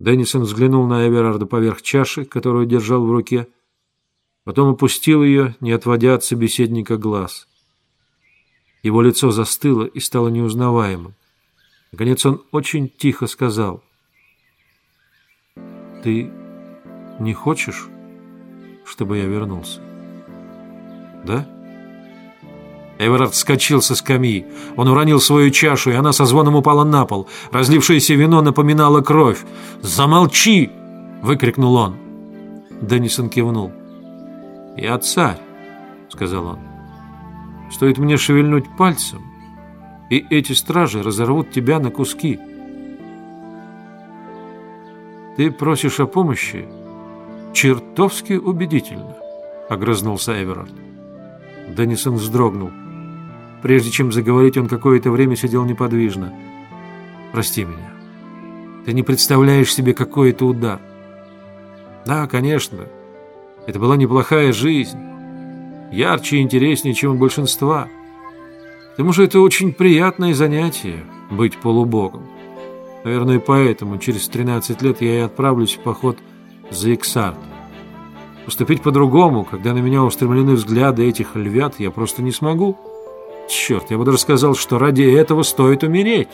Деннисон взглянул на Эверарда поверх чаши, которую держал в руке, потом опустил ее, не отводя от собеседника глаз. Его лицо застыло и стало неузнаваемым. Наконец он очень тихо сказал. «Ты не хочешь, чтобы я вернулся?» «Да?» Эверард вскочил со скамьи. Он уронил свою чашу, и она со звоном упала на пол. Разлившееся вино напоминало кровь. «Замолчи!» — выкрикнул он. Деннисон кивнул. «Я царь», — сказал он. «Стоит мне шевельнуть пальцем, и эти стражи разорвут тебя на куски. Ты просишь о помощи? Чертовски убедительно», — огрызнулся Эверард. Деннисон вздрогнул. Прежде чем заговорить, он какое-то время сидел неподвижно. «Прости меня. Ты не представляешь себе, какой это удар. Да, конечно, это была неплохая жизнь. Ярче и интереснее, чем у большинства. К тому же это очень приятное занятие — быть полубогом. Наверное, поэтому через 13 лет я и отправлюсь в поход за Иксарт. Поступить по-другому, когда на меня устремлены взгляды этих львят, я просто не смогу. Черт, я бы даже сказал, что ради этого стоит умереть.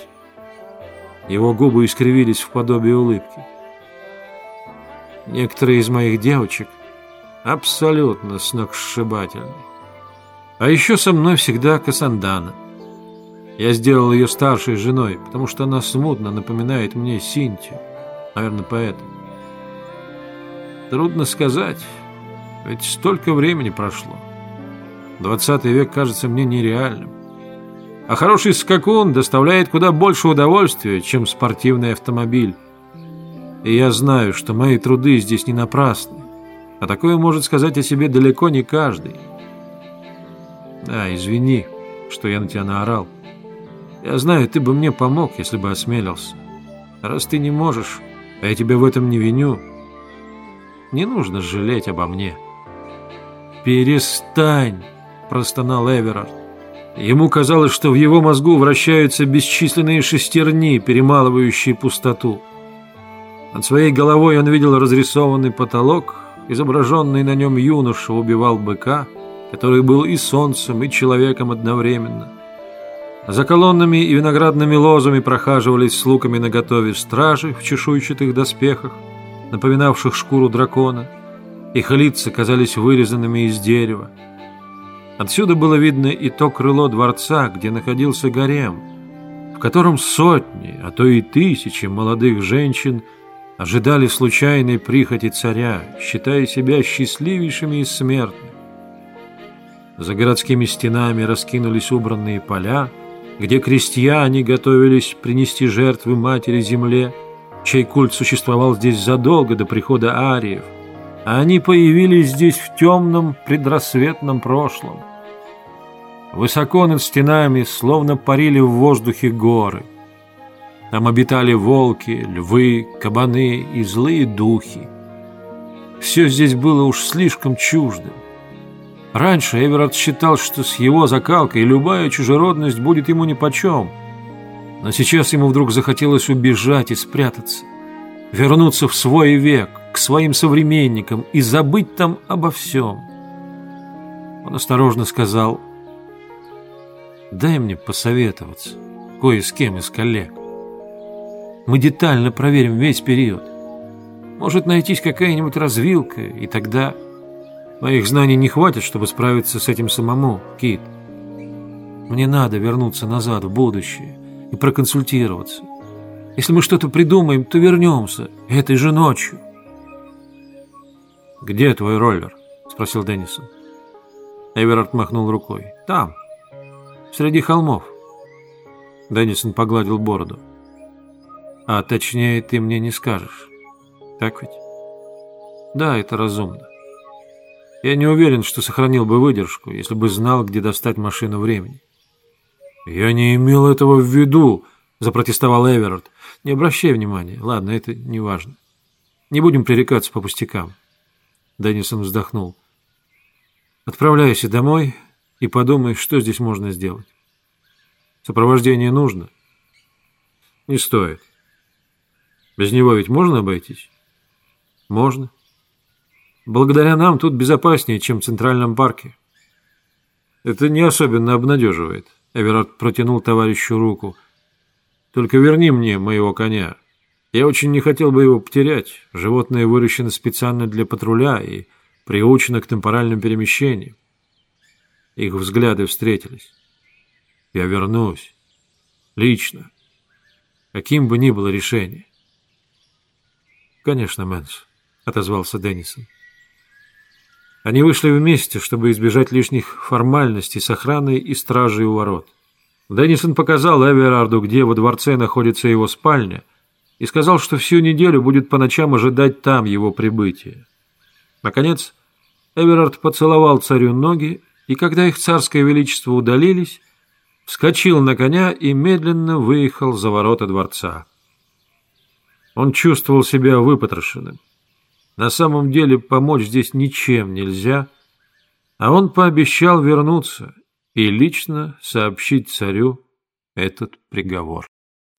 Его губы искривились в подобие улыбки. Некоторые из моих девочек абсолютно сногсшибательны. А еще со мной всегда Касандана. Я сделал ее старшей женой, потому что она смутно напоминает мне Синтию. Наверное, поэтому. Трудно сказать, ведь столько времени прошло. Двадцатый век кажется мне нереальным. А хороший скакун доставляет куда больше удовольствия, чем спортивный автомобиль. И я знаю, что мои труды здесь не напрасны. А такое может сказать о себе далеко не каждый. Да, извини, что я на тебя наорал. Я знаю, ты бы мне помог, если бы осмелился. раз ты не можешь, а я тебя в этом не виню, не нужно жалеть обо мне. «Перестань!» – простонал Эверард. Ему казалось, что в его мозгу вращаются бесчисленные шестерни, перемалывающие пустоту. Над своей головой он видел разрисованный потолок, изображенный на нем юноша убивал быка, который был и солнцем, и человеком одновременно. За колоннами и виноградными лозами прохаживались с луками наготове стражи в чешуйчатых доспехах, напоминавших шкуру дракона. Их лица казались вырезанными из дерева. Отсюда было видно и то крыло дворца, где находился гарем, в котором сотни, а то и тысячи молодых женщин ожидали случайной прихоти царя, считая себя счастливейшими из смертных. За городскими стенами раскинулись убранные поля, где крестьяне готовились принести жертвы матери земле, чей культ существовал здесь задолго до прихода ариев, они появились здесь в темном предрассветном прошлом. Высоко над стенами словно парили в воздухе горы. Там обитали волки, львы, кабаны и злые духи. Все здесь было уж слишком чуждым. Раньше Эверард считал, что с его закалкой любая чужеродность будет ему нипочем. Но сейчас ему вдруг захотелось убежать и спрятаться, вернуться в свой век, к своим современникам и забыть там обо всем. Он осторожно сказал Дай мне посоветоваться кое с кем из коллег. Мы детально проверим весь период. Может найтись какая-нибудь развилка, и тогда... Моих знаний не хватит, чтобы справиться с этим самому, Кит. Мне надо вернуться назад в будущее и проконсультироваться. Если мы что-то придумаем, то вернемся этой же ночью. «Где твой роллер?» — спросил Деннисон. Эверард махнул рукой. «Там, среди холмов. Деннисон погладил бороду. А точнее ты мне не скажешь. Так ведь? Да, это разумно. Я не уверен, что сохранил бы выдержку, если бы знал, где достать машину времени. Я не имел этого в виду, запротестовал Эверард. Не обращай внимания. Ладно, это не важно. Не будем пререкаться по пустякам. Деннисон вздохнул. Отправляйся домой, и подумай, что здесь можно сделать. Сопровождение нужно? Не стоит. Без него ведь можно обойтись? Можно. Благодаря нам тут безопаснее, чем в Центральном парке. Это не особенно обнадеживает. Эверард протянул товарищу руку. Только верни мне моего коня. Я очень не хотел бы его потерять. Животное выращено специально для патруля и приучено к темпоральным перемещениям. Их взгляды встретились. Я вернусь. Лично. Каким бы ни было решение. «Конечно, Мэнс», — отозвался Деннисон. Они вышли вместе, чтобы избежать лишних формальностей с охраной и стражей у ворот. Деннисон показал Эверарду, где во дворце находится его спальня, и сказал, что всю неделю будет по ночам ожидать там его прибытия. Наконец, Эверард поцеловал царю ноги, и когда их царское величество удалились, вскочил на коня и медленно выехал за ворота дворца. Он чувствовал себя выпотрошенным. На самом деле помочь здесь ничем нельзя, а он пообещал вернуться и лично сообщить царю этот приговор.